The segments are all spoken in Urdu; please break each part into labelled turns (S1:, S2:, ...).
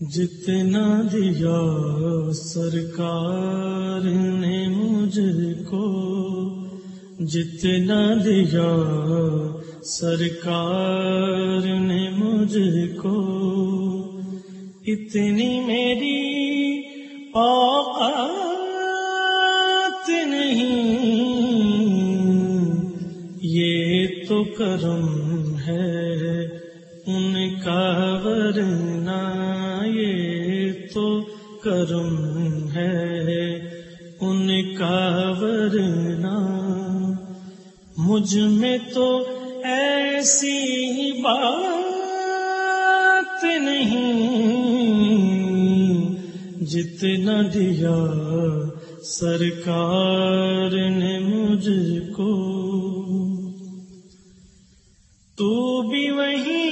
S1: جتنا دیا سرکار نے مجھ کو، جتنا دیا سرکار نے مجھ کو، اتنی میری اوقات نہیں۔ یہ تو کرم ہے۔ ورنہ یہ تو کرم ہے۔ ان کا ورنہ مجھ میں تو ایسی بات نہیں۔ جتنا دیا سرکار نے مجھ کو، تو بھی وہیں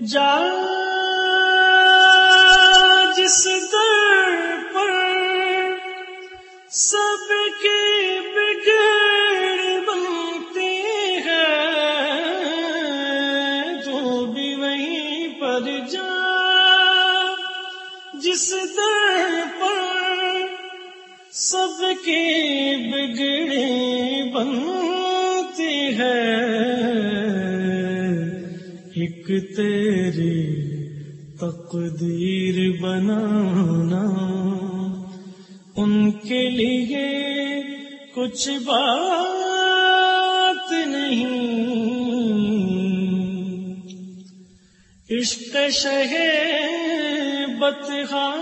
S1: جا جس در پر سب کے بگڑ بنتے ہیں تو بھی وہیں پر جا جس در پر سب کے بگڑے بنتے ہیں۔ ایک تیری تقدیر بنانا، ان کے لیے کچھ بات نہیں۔ عشق شہ بتخا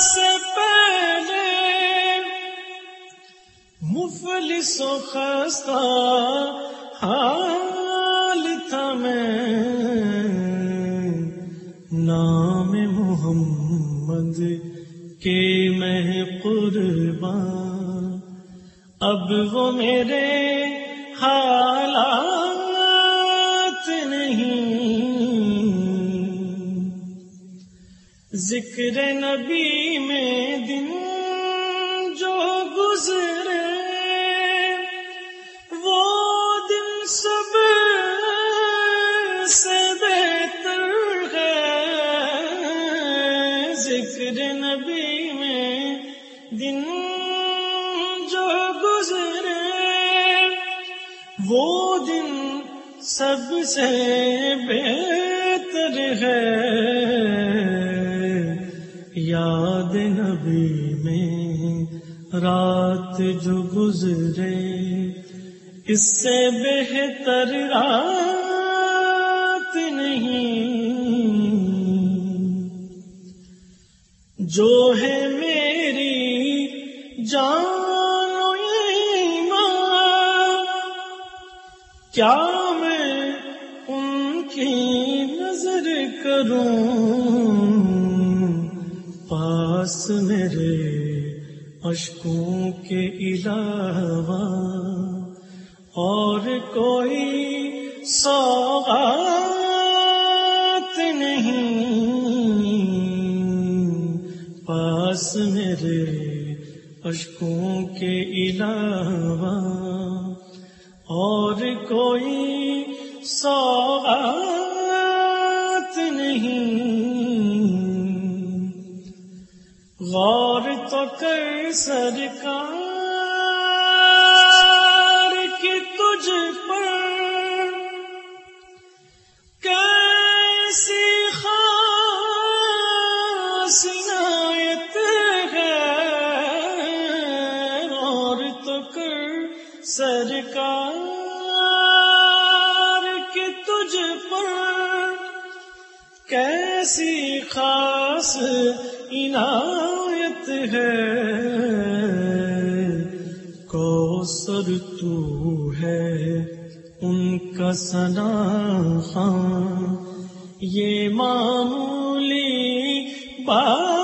S1: سے پہلے مفلس و خستہ حال ہاں۔ تھا میں نام محمد کے میں قربان۔ اب وہ میرے حالات نہیں۔ ذکر نبی میں دن جو گزرے نبی میں دن جو گزرے، وہ دن سب سے بہتر ہے۔ یاد نبی میں رات جو گزرے، اس سے بہتر رات جو ہے میری جان و ایمان۔ کیا میں ان کی نظر کروں؟ پاس میرے اشکوں کے علاوہ اور کوئی سوغات پاس میرے اشکوں کے علاوہ اور کوئی سوغات نہیں۔ غور تو کر سرکار کر سرکار کی تجھ پر۔ کیسی خاص عنایت ہے۔ کوسر تو ہے ان کا سنا خان یہ معمولی بات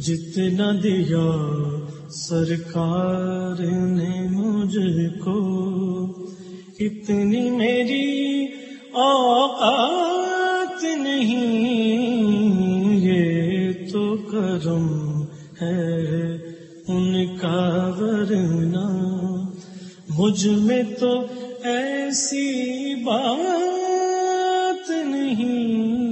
S1: جتنا دیا سرکار نے مجھ کو اتنی میری اوقات نہیں۔ یہ تو کرم ہے ان کا ورنہ۔ مجھ میں تو ایسی بات نہیں۔